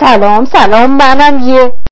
سلام سلام منم یه